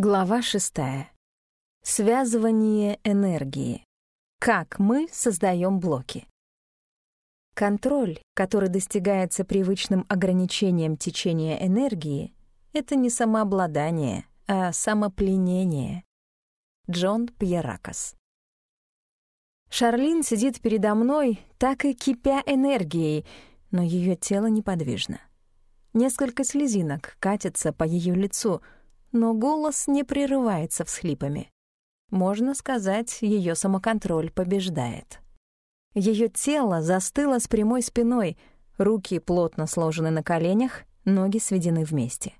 Глава шестая. Связывание энергии. Как мы создаем блоки. Контроль, который достигается привычным ограничением течения энергии, это не самообладание, а самопленение. Джон Пьеракос. Шарлин сидит передо мной, так и кипя энергией, но ее тело неподвижно. Несколько слезинок катятся по ее лицу — но голос не прерывается всхлипами. Можно сказать, ее самоконтроль побеждает. Ее тело застыло с прямой спиной, руки плотно сложены на коленях, ноги сведены вместе.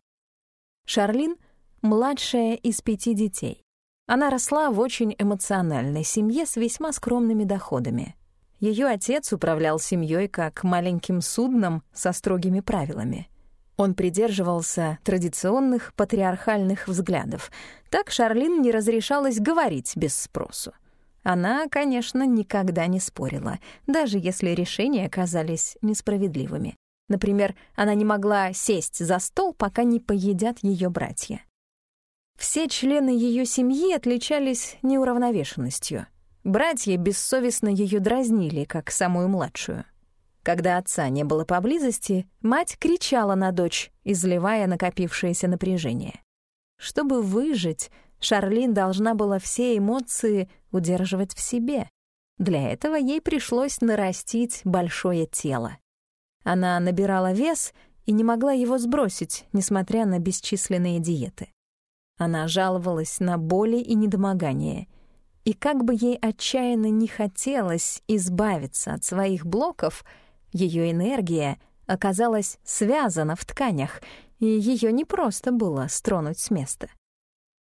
Шарлин — младшая из пяти детей. Она росла в очень эмоциональной семье с весьма скромными доходами. Ее отец управлял семьей как маленьким судном со строгими правилами — он придерживался традиционных патриархальных взглядов. Так Шарлин не разрешалось говорить без спросу. Она, конечно, никогда не спорила, даже если решения оказались несправедливыми. Например, она не могла сесть за стол, пока не поедят ее братья. Все члены ее семьи отличались неуравновешенностью. Братья бессовестно ее дразнили, как самую младшую — когда отца не было поблизости, мать кричала на дочь, изливая накопившееся напряжение. Чтобы выжить, Шарлин должна была все эмоции удерживать в себе. Для этого ей пришлось нарастить большое тело. Она набирала вес и не могла его сбросить, несмотря на бесчисленные диеты. Она жаловалась на боли и недомогание. И как бы ей отчаянно не хотелось избавиться от своих блоков — ее энергия оказалась связана в тканях, и ее не просто было стронуть с места.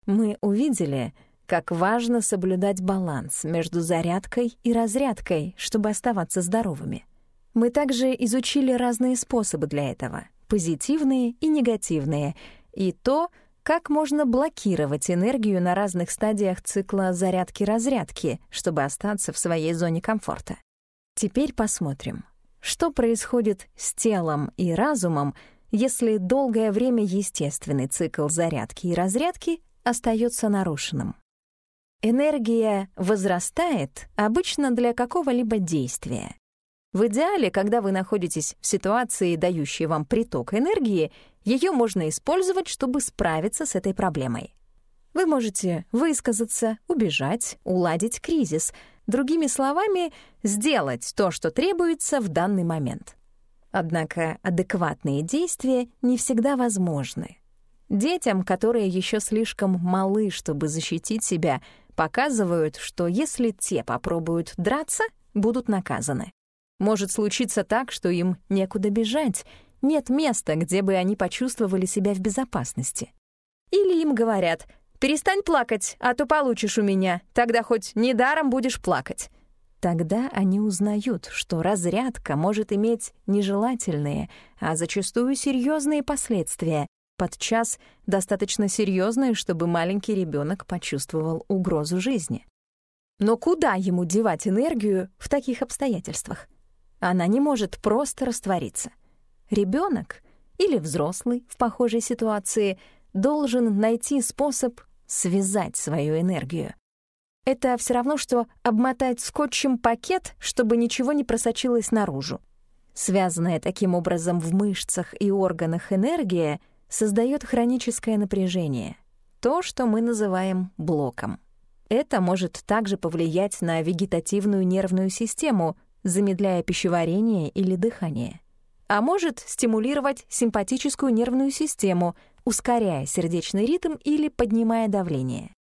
Мы увидели, как важно соблюдать баланс между зарядкой и разрядкой, чтобы оставаться здоровыми. Мы также изучили разные способы для этого — позитивные и негативные, и то, как можно блокировать энергию на разных стадиях цикла зарядки-разрядки, чтобы остаться в своей зоне комфорта. Теперь посмотрим, что происходит с телом и разумом, если долгое время естественный цикл зарядки и разрядки остается нарушенным? Энергия возрастает обычно для какого-либо действия. В идеале, когда вы находитесь в ситуации, дающей вам приток энергии, ее можно использовать, чтобы справиться с этой проблемой. Вы можете высказаться, убежать, уладить кризис, Другими словами, сделать то, что требуется в данный момент. Однако адекватные действия не всегда возможны. Детям, которые еще слишком малы, чтобы защитить себя, показывают, что если те попробуют драться, будут наказаны. Может случиться так, что им некуда бежать, нет места, где бы они почувствовали себя в безопасности. Или им говорят — Перестань плакать, а то получишь у меня. Тогда хоть недаром будешь плакать». Тогда они узнают, что разрядка может иметь нежелательные, а зачастую серьезные последствия, подчас достаточно серьезные, чтобы маленький ребенок почувствовал угрозу жизни. Но куда ему девать энергию в таких обстоятельствах? Она не может просто раствориться. Ребенок или взрослый в похожей ситуации должен найти способ связать свою энергию. Это все равно, что обмотать скотчем пакет, чтобы ничего не просочилось наружу. Связанная таким образом в мышцах и органах энергия создает хроническое напряжение, то, что мы называем блоком. Это может также повлиять на вегетативную нервную систему, замедляя пищеварение или дыхание. А может стимулировать симпатическую нервную систему — ускоряя сердечный ритм или поднимая давление.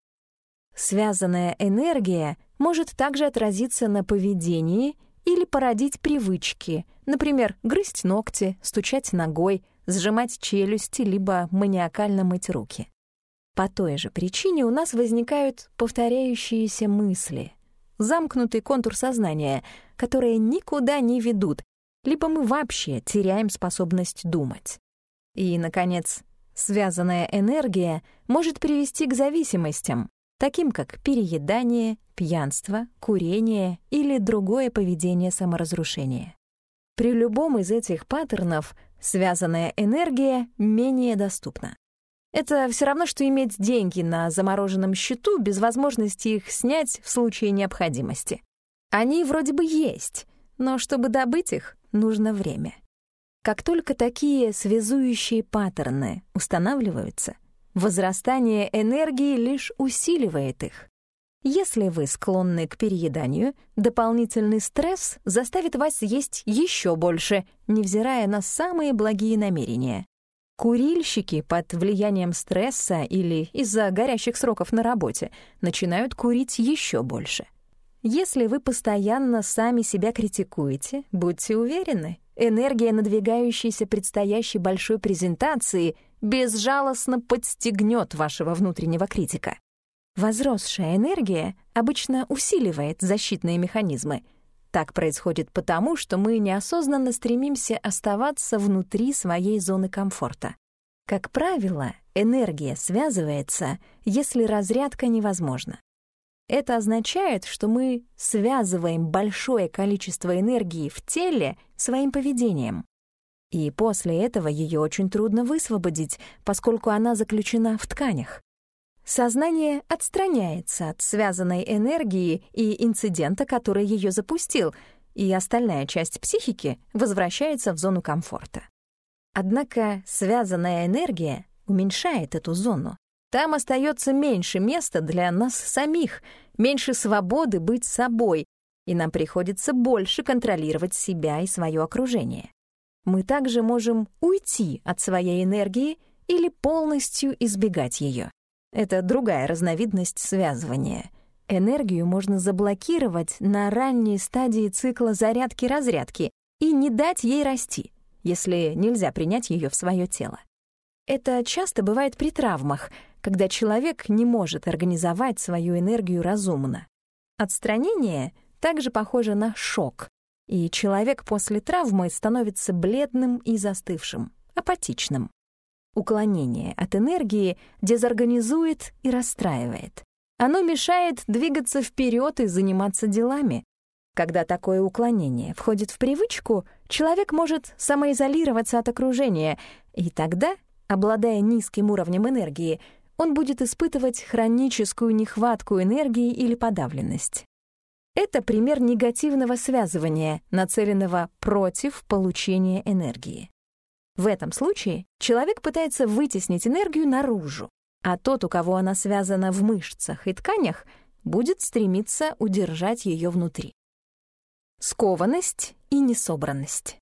Связанная энергия может также отразиться на поведении или породить привычки, например, грызть ногти, стучать ногой, сжимать челюсти, либо маниакально мыть руки. По той же причине у нас возникают повторяющиеся мысли, замкнутый контур сознания, которые никуда не ведут, либо мы вообще теряем способность думать. И, наконец, Связанная энергия может привести к зависимостям, таким как переедание, пьянство, курение или другое поведение саморазрушения. При любом из этих паттернов связанная энергия менее доступна. Это все равно, что иметь деньги на замороженном счету без возможности их снять в случае необходимости. Они вроде бы есть, но чтобы добыть их, нужно время. Как только такие связующие паттерны устанавливаются, возрастание энергии лишь усиливает их. Если вы склонны к перееданию, дополнительный стресс заставит вас есть еще больше, невзирая на самые благие намерения. Курильщики под влиянием стресса или из-за горящих сроков на работе начинают курить еще больше. Если вы постоянно сами себя критикуете, будьте уверены, энергия надвигающейся предстоящей большой презентации безжалостно подстегнет вашего внутреннего критика. Возросшая энергия обычно усиливает защитные механизмы. Так происходит потому, что мы неосознанно стремимся оставаться внутри своей зоны комфорта. Как правило, энергия связывается, если разрядка невозможна. Это означает, что мы связываем большое количество энергии в теле своим поведением. И после этого ее очень трудно высвободить, поскольку она заключена в тканях. Сознание отстраняется от связанной энергии и инцидента, который ее запустил, и остальная часть психики возвращается в зону комфорта. Однако связанная энергия уменьшает эту зону, там остается меньше места для нас самих, меньше свободы быть собой, и нам приходится больше контролировать себя и свое окружение. Мы также можем уйти от своей энергии или полностью избегать ее. Это другая разновидность связывания. Энергию можно заблокировать на ранней стадии цикла зарядки-разрядки и не дать ей расти, если нельзя принять ее в свое тело. Это часто бывает при травмах, когда человек не может организовать свою энергию разумно. Отстранение также похоже на шок, и человек после травмы становится бледным и застывшим, апатичным. Уклонение от энергии дезорганизует и расстраивает. Оно мешает двигаться вперед и заниматься делами. Когда такое уклонение входит в привычку, человек может самоизолироваться от окружения, и тогда Обладая низким уровнем энергии, он будет испытывать хроническую нехватку энергии или подавленность. Это пример негативного связывания, нацеленного против получения энергии. В этом случае человек пытается вытеснить энергию наружу, а тот, у кого она связана в мышцах и тканях, будет стремиться удержать ее внутри. Скованность и несобранность.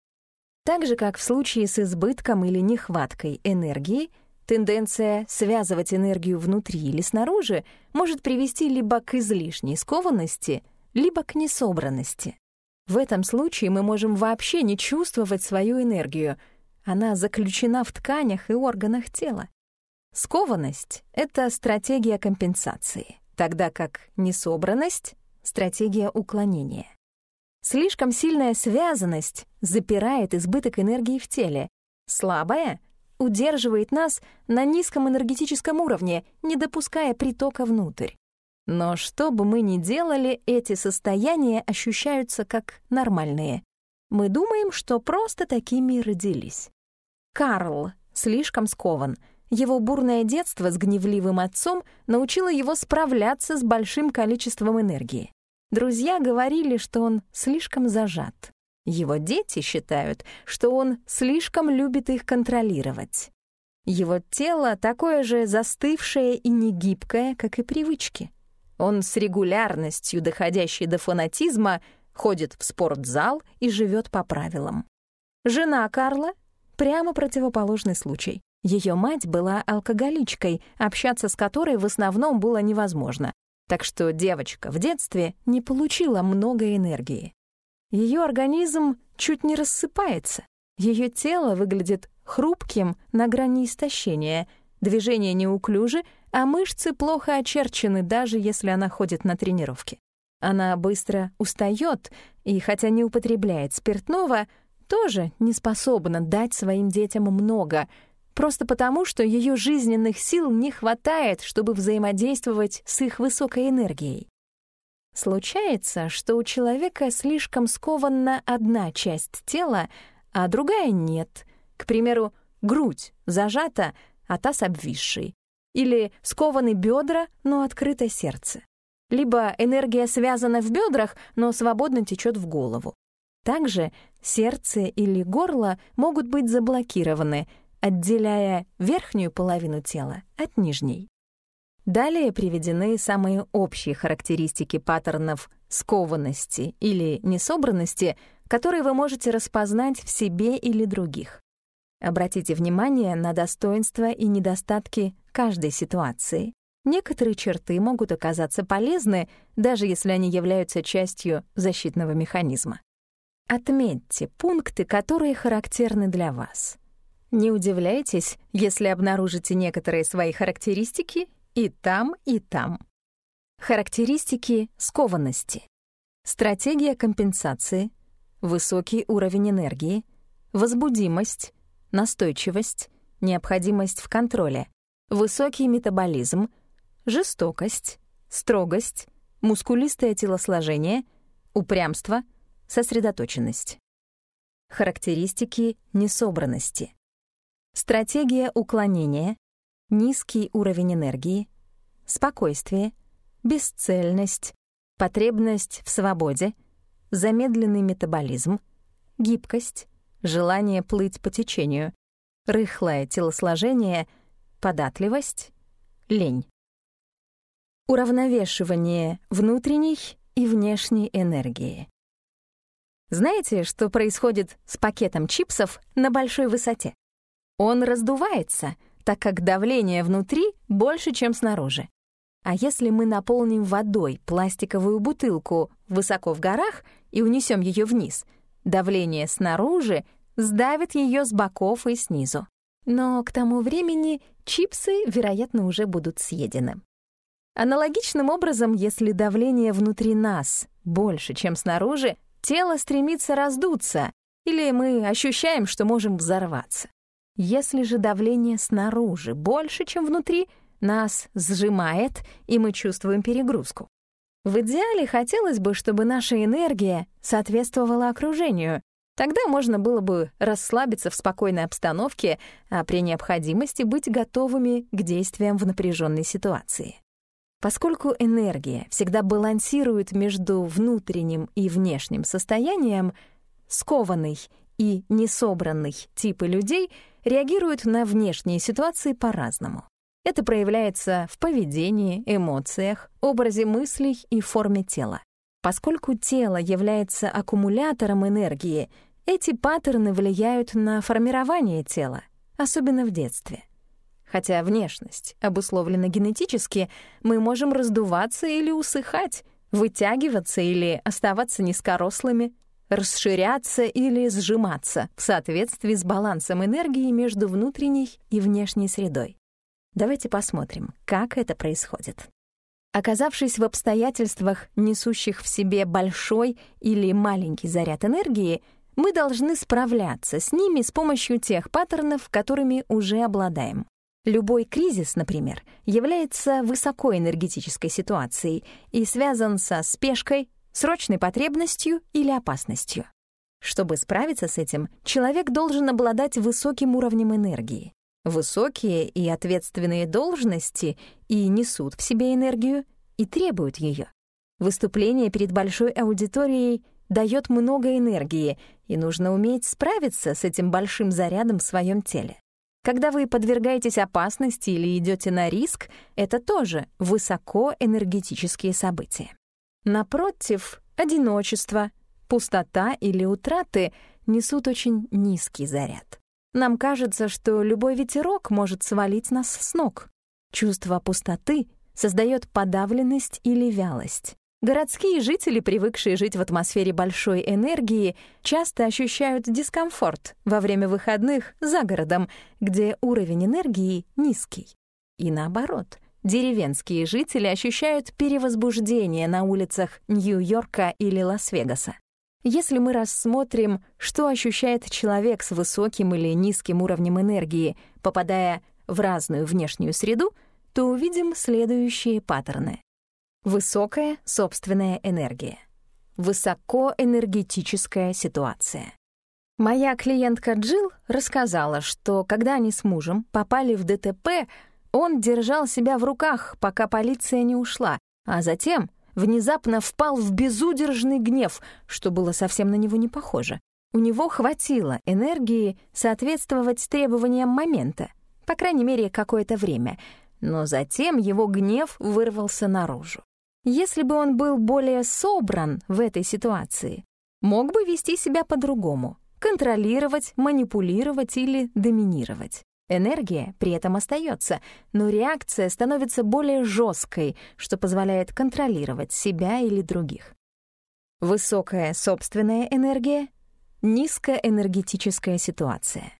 Так же, как в случае с избытком или нехваткой энергии, тенденция связывать энергию внутри или снаружи может привести либо к излишней скованности, либо к несобранности. В этом случае мы можем вообще не чувствовать свою энергию. Она заключена в тканях и органах тела. Скованность — это стратегия компенсации, тогда как несобранность — стратегия уклонения. Слишком сильная связанность запирает избыток энергии в теле. Слабая удерживает нас на низком энергетическом уровне, не допуская притока внутрь. Но что бы мы ни делали, эти состояния ощущаются как нормальные. Мы думаем, что просто такими родились. Карл слишком скован. Его бурное детство с гневливым отцом научило его справляться с большим количеством энергии. Друзья говорили, что он слишком зажат. Его дети считают, что он слишком любит их контролировать. Его тело такое же застывшее и негибкое, как и привычки. Он с регулярностью, доходящей до фанатизма, ходит в спортзал и живет по правилам. Жена Карла — прямо противоположный случай. Ее мать была алкоголичкой, общаться с которой в основном было невозможно, так что девочка в детстве не получила много энергии. Ее организм чуть не рассыпается, ее тело выглядит хрупким на грани истощения, движения неуклюжи, а мышцы плохо очерчены, даже если она ходит на тренировки. Она быстро устает и, хотя не употребляет спиртного, тоже не способна дать своим детям много — просто потому, что ее жизненных сил не хватает, чтобы взаимодействовать с их высокой энергией. Случается, что у человека слишком скована одна часть тела, а другая нет. К примеру, грудь зажата, а таз обвисший. Или скованы бедра, но открыто сердце. Либо энергия связана в бедрах, но свободно течет в голову. Также сердце или горло могут быть заблокированы, отделяя верхнюю половину тела от нижней. Далее приведены самые общие характеристики паттернов скованности или несобранности, которые вы можете распознать в себе или других. Обратите внимание на достоинства и недостатки каждой ситуации. Некоторые черты могут оказаться полезны, даже если они являются частью защитного механизма. Отметьте пункты, которые характерны для вас. Не удивляйтесь, если обнаружите некоторые свои характеристики и там, и там. Характеристики скованности. Стратегия компенсации, высокий уровень энергии, возбудимость, настойчивость, необходимость в контроле, высокий метаболизм, жестокость, строгость, мускулистое телосложение, упрямство, сосредоточенность. Характеристики несобранности. Стратегия уклонения, низкий уровень энергии, спокойствие, бесцельность, потребность в свободе, замедленный метаболизм, гибкость, желание плыть по течению, рыхлое телосложение, податливость, лень. Уравновешивание внутренней и внешней энергии. Знаете, что происходит с пакетом чипсов на большой высоте? Он раздувается, так как давление внутри больше, чем снаружи. А если мы наполним водой пластиковую бутылку высоко в горах и унесем ее вниз, давление снаружи сдавит ее с боков и снизу. Но к тому времени чипсы, вероятно, уже будут съедены. Аналогичным образом, если давление внутри нас больше, чем снаружи, тело стремится раздуться, или мы ощущаем, что можем взорваться. Если же давление снаружи больше, чем внутри, нас сжимает, и мы чувствуем перегрузку. В идеале хотелось бы, чтобы наша энергия соответствовала окружению. Тогда можно было бы расслабиться в спокойной обстановке, а при необходимости быть готовыми к действиям в напряженной ситуации. Поскольку энергия всегда балансирует между внутренним и внешним состоянием, скованный и несобранный типы людей реагируют на внешние ситуации по-разному. Это проявляется в поведении, эмоциях, образе мыслей и форме тела. Поскольку тело является аккумулятором энергии, эти паттерны влияют на формирование тела, особенно в детстве. Хотя внешность обусловлена генетически, мы можем раздуваться или усыхать, вытягиваться или оставаться низкорослыми, расширяться или сжиматься в соответствии с балансом энергии между внутренней и внешней средой. Давайте посмотрим, как это происходит. Оказавшись в обстоятельствах, несущих в себе большой или маленький заряд энергии, мы должны справляться с ними с помощью тех паттернов, которыми уже обладаем. Любой кризис, например, является высокоэнергетической ситуацией и связан со спешкой, срочной потребностью или опасностью. Чтобы справиться с этим, человек должен обладать высоким уровнем энергии. Высокие и ответственные должности и несут в себе энергию, и требуют ее. Выступление перед большой аудиторией дает много энергии, и нужно уметь справиться с этим большим зарядом в своем теле. Когда вы подвергаетесь опасности или идете на риск, это тоже высокоэнергетические события. Напротив, одиночество, пустота или утраты несут очень низкий заряд. Нам кажется, что любой ветерок может свалить нас с ног. Чувство пустоты создает подавленность или вялость. Городские жители, привыкшие жить в атмосфере большой энергии, часто ощущают дискомфорт во время выходных за городом, где уровень энергии низкий. И наоборот, деревенские жители ощущают перевозбуждение на улицах Нью-Йорка или Лас-Вегаса. Если мы рассмотрим, что ощущает человек с высоким или низким уровнем энергии, попадая в разную внешнюю среду, то увидим следующие паттерны. Высокая собственная энергия. Высокоэнергетическая ситуация. Моя клиентка Джилл рассказала, что когда они с мужем попали в ДТП, он держал себя в руках, пока полиция не ушла, а затем внезапно впал в безудержный гнев, что было совсем на него не похоже. У него хватило энергии соответствовать требованиям момента, по крайней мере, какое-то время, но затем его гнев вырвался наружу. Если бы он был более собран в этой ситуации, мог бы вести себя по-другому контролировать, манипулировать или доминировать. Энергия при этом остается, но реакция становится более жесткой, что позволяет контролировать себя или других. Высокая собственная энергия, низкоэнергетическая ситуация.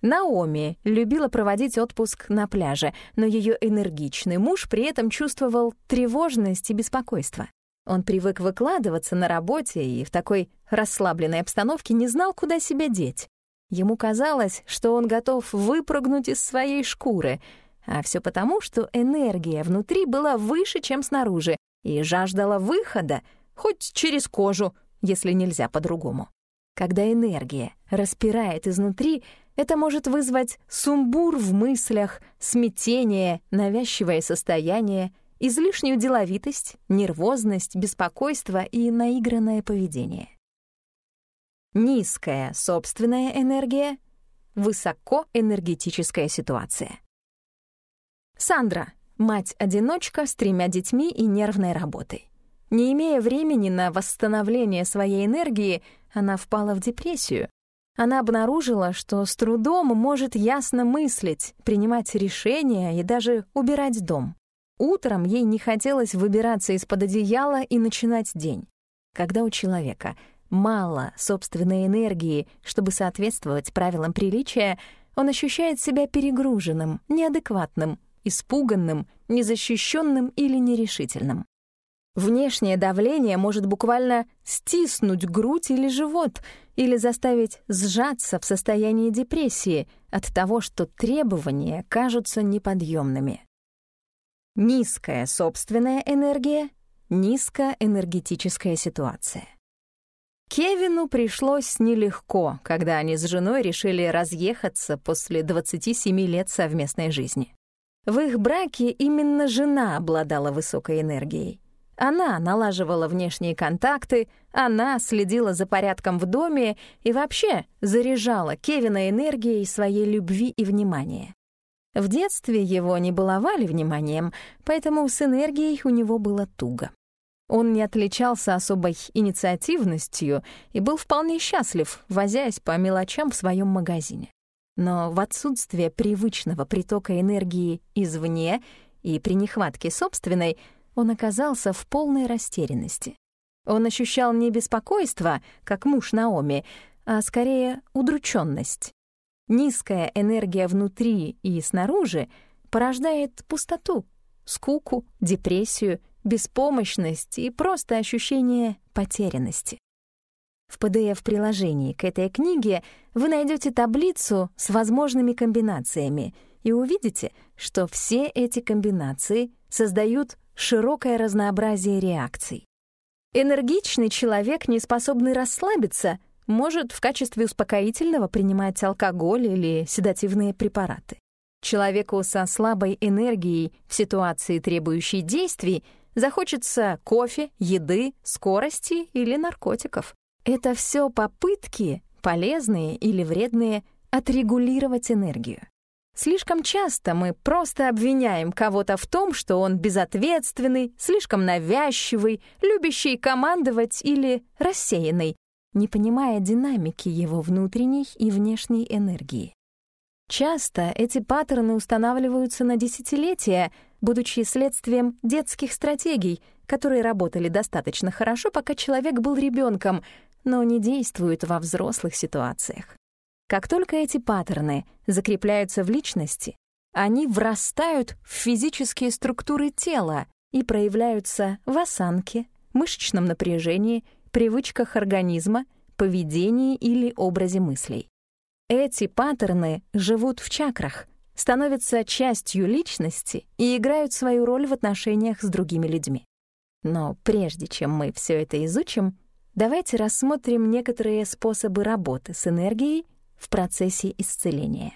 Наоми любила проводить отпуск на пляже, но ее энергичный муж при этом чувствовал тревожность и беспокойство. Он привык выкладываться на работе и в такой расслабленной обстановке не знал, куда себя деть. Ему казалось, что он готов выпрыгнуть из своей шкуры, а все потому, что энергия внутри была выше, чем снаружи, и жаждала выхода, хоть через кожу, если нельзя по-другому. Когда энергия распирает изнутри, это может вызвать сумбур в мыслях, смятение, навязчивое состояние — излишнюю деловитость, нервозность, беспокойство и наигранное поведение. Низкая собственная энергия, высокоэнергетическая ситуация. Сандра — мать-одиночка с тремя детьми и нервной работой. Не имея времени на восстановление своей энергии, она впала в депрессию. Она обнаружила, что с трудом может ясно мыслить, принимать решения и даже убирать дом. Утром ей не хотелось выбираться из-под одеяла и начинать день. Когда у человека мало собственной энергии, чтобы соответствовать правилам приличия, он ощущает себя перегруженным, неадекватным, испуганным, незащищенным или нерешительным. Внешнее давление может буквально стиснуть грудь или живот или заставить сжаться в состоянии депрессии от того, что требования кажутся неподъемными. Низкая собственная энергия, низкоэнергетическая ситуация. Кевину пришлось нелегко, когда они с женой решили разъехаться после 27 лет совместной жизни. В их браке именно жена обладала высокой энергией. Она налаживала внешние контакты, она следила за порядком в доме и вообще заряжала Кевина энергией своей любви и внимания. В детстве его не баловали вниманием, поэтому с энергией у него было туго. Он не отличался особой инициативностью и был вполне счастлив, возясь по мелочам в своем магазине. Но в отсутствие привычного притока энергии извне и при нехватке собственной он оказался в полной растерянности. Он ощущал не беспокойство, как муж Наоми, а скорее удрученность. Низкая энергия внутри и снаружи порождает пустоту, скуку, депрессию, беспомощность и просто ощущение потерянности. В PDF-приложении к этой книге вы найдете таблицу с возможными комбинациями и увидите, что все эти комбинации создают широкое разнообразие реакций. Энергичный человек, не способный расслабиться, может в качестве успокоительного принимать алкоголь или седативные препараты. Человеку со слабой энергией в ситуации, требующей действий, захочется кофе, еды, скорости или наркотиков. Это все попытки, полезные или вредные, отрегулировать энергию. Слишком часто мы просто обвиняем кого-то в том, что он безответственный, слишком навязчивый, любящий командовать или рассеянный, не понимая динамики его внутренней и внешней энергии. Часто эти паттерны устанавливаются на десятилетия, будучи следствием детских стратегий, которые работали достаточно хорошо, пока человек был ребенком, но не действуют во взрослых ситуациях. Как только эти паттерны закрепляются в личности, они врастают в физические структуры тела и проявляются в осанке, мышечном напряжении привычках организма, поведении или образе мыслей. Эти паттерны живут в чакрах, становятся частью личности и играют свою роль в отношениях с другими людьми. Но прежде чем мы все это изучим, Давайте рассмотрим некоторые способы работы с энергией в процессе исцеления.